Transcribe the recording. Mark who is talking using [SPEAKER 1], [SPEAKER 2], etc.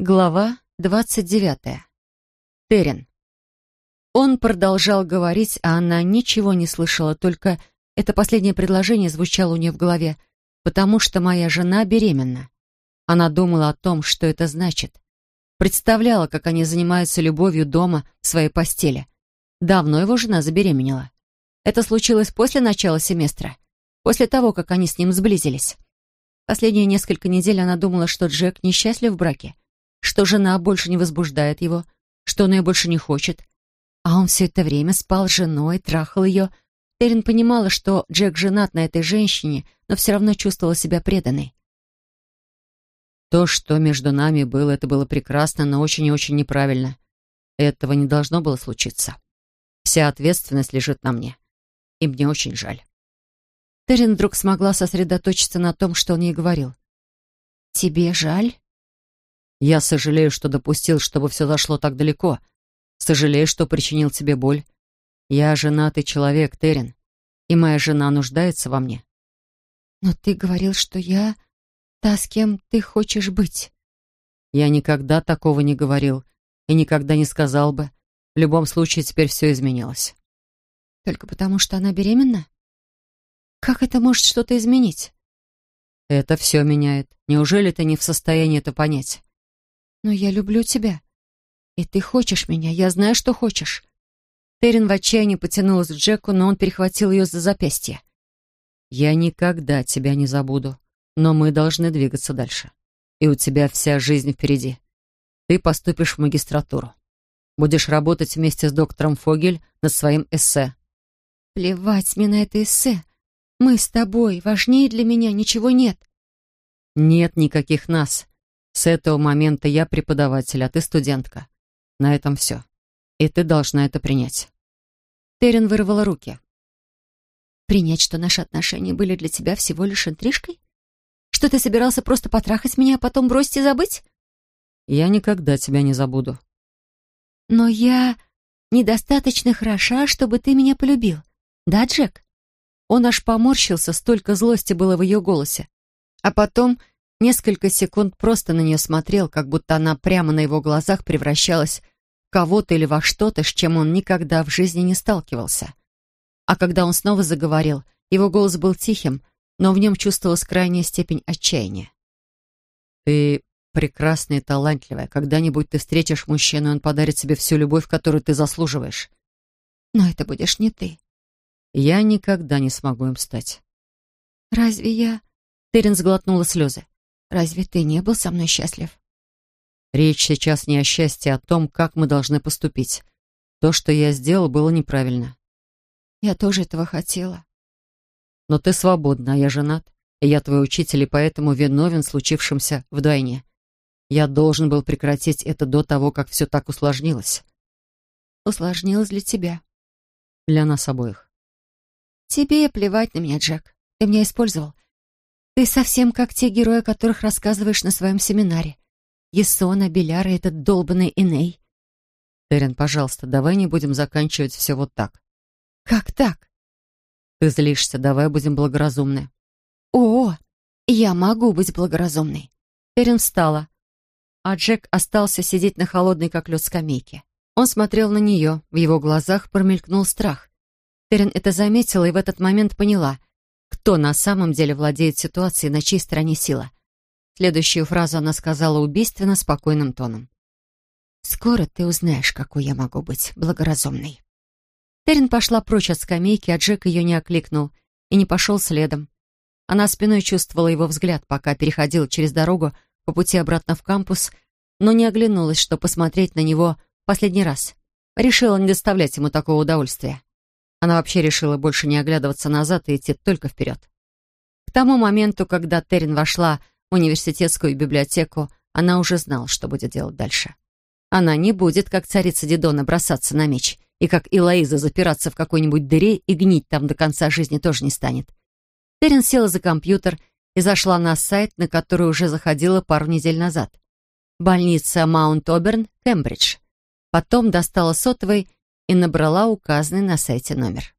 [SPEAKER 1] Глава двадцать девятая. Терен. Он продолжал говорить, а она ничего не слышала, только это последнее предложение звучало у нее в голове, потому что моя жена беременна. Она думала о том, что это значит. Представляла, как они занимаются любовью дома в своей постели. Давно его жена забеременела. Это случилось после начала семестра, после того, как они с ним сблизились. Последние несколько недель она думала, что Джек несчастлив в браке, что жена больше не возбуждает его, что он ее больше не хочет. А он все это время спал с женой, трахал ее. Терен понимала, что Джек женат на этой женщине, но все равно чувствовала себя преданной.
[SPEAKER 2] То, что между нами было, это было прекрасно, но очень и очень неправильно. Этого не должно было случиться. Вся ответственность лежит на мне. И мне очень жаль.
[SPEAKER 1] Терен вдруг смогла сосредоточиться на том, что он ей говорил. «Тебе жаль?»
[SPEAKER 2] «Я сожалею, что допустил, чтобы все зашло так далеко. Сожалею, что причинил тебе боль. Я женатый человек, Терен, и моя жена нуждается во мне».
[SPEAKER 1] «Но ты говорил, что я та, с кем ты хочешь быть».
[SPEAKER 2] «Я никогда такого не говорил и никогда не сказал бы. В любом случае, теперь все изменилось».
[SPEAKER 1] «Только потому, что она беременна?» Как это может что-то изменить?
[SPEAKER 2] Это все меняет. Неужели ты не в состоянии это понять?
[SPEAKER 1] Но я люблю тебя. И ты хочешь меня, я знаю, что хочешь. Терен в отчаянии потянулась к Джеку, но он перехватил ее за запястье.
[SPEAKER 2] Я никогда тебя не забуду, но мы должны двигаться дальше. И у тебя вся жизнь впереди. Ты поступишь в магистратуру. Будешь работать вместе с доктором Фогель над своим эссе.
[SPEAKER 1] Плевать мне на это эссе. Мы с тобой, важнее для меня ничего нет.
[SPEAKER 2] Нет никаких нас. С этого момента я преподаватель, а ты студентка. На этом все. И ты должна это принять.
[SPEAKER 1] Терен вырвала руки. Принять, что наши отношения были для тебя всего лишь интрижкой? Что ты собирался просто потрахать меня, а потом бросить и забыть?
[SPEAKER 2] Я никогда тебя не забуду.
[SPEAKER 1] Но я недостаточно хороша, чтобы ты меня полюбил. Да, Джек? Он аж поморщился, столько злости было в ее голосе. А потом несколько секунд просто на нее смотрел, как будто она прямо на его глазах превращалась в кого-то или во что-то, с чем он никогда в жизни не сталкивался. А когда он снова заговорил, его голос был тихим, но в нем чувствовалась крайняя степень отчаяния.
[SPEAKER 2] «Ты прекрасная и талантливая. Когда-нибудь ты встретишь мужчину, и он подарит тебе всю любовь, которую ты заслуживаешь».
[SPEAKER 1] «Но это будешь не ты»,
[SPEAKER 2] я никогда не смогу им стать.
[SPEAKER 1] «Разве я...» Терен сглотнула слезы. «Разве ты не был со мной счастлив?»
[SPEAKER 2] «Речь сейчас не о счастье, а о том, как мы должны поступить. То, что я сделал, было неправильно».
[SPEAKER 1] «Я тоже этого хотела».
[SPEAKER 2] «Но ты свободна, а я женат, и я твой учитель, и поэтому виновен в случившемся вдвойне. Я должен был прекратить это до того, как все так усложнилось».
[SPEAKER 1] «Усложнилось для тебя?»
[SPEAKER 2] «Для нас обоих».
[SPEAKER 1] «Тебе плевать на меня, Джек. Ты меня использовал. Ты совсем как те герои, о которых рассказываешь на своем семинаре. Есона, Беляр и этот долбанный Иней».
[SPEAKER 2] «Терен, пожалуйста, давай не будем заканчивать все вот так».
[SPEAKER 1] «Как так?»
[SPEAKER 2] «Ты злишься, давай будем благоразумны».
[SPEAKER 1] «О, я могу быть благоразумной». Терен встала, а Джек остался сидеть на холодной, как лед, скамейке. Он смотрел на нее, в его глазах промелькнул страх. Терен это заметила и в этот момент поняла, кто на самом деле владеет ситуацией, на чьей стороне сила. Следующую фразу она сказала убийственно спокойным тоном. «Скоро ты узнаешь, какой я могу быть благоразумной». Терен пошла прочь от скамейки, а Джек ее не окликнул и не пошел следом. Она спиной чувствовала его взгляд, пока переходила через дорогу по пути обратно в кампус, но не оглянулась, чтобы посмотреть на него последний раз. Решила не доставлять ему такого удовольствия. Она вообще решила больше не оглядываться назад и идти только вперед. К тому моменту, когда Терин вошла в университетскую библиотеку, она уже знала, что будет делать дальше. Она не будет, как царица Дидона, бросаться на меч, и как Илоиза запираться в какой-нибудь дыре и гнить там до конца жизни тоже не станет. Терин села за компьютер и зашла на сайт, на который уже заходила пару недель назад. Больница Маунт-Оберн, Кембридж. Потом достала сотовый и набрала указанный на сайте номер.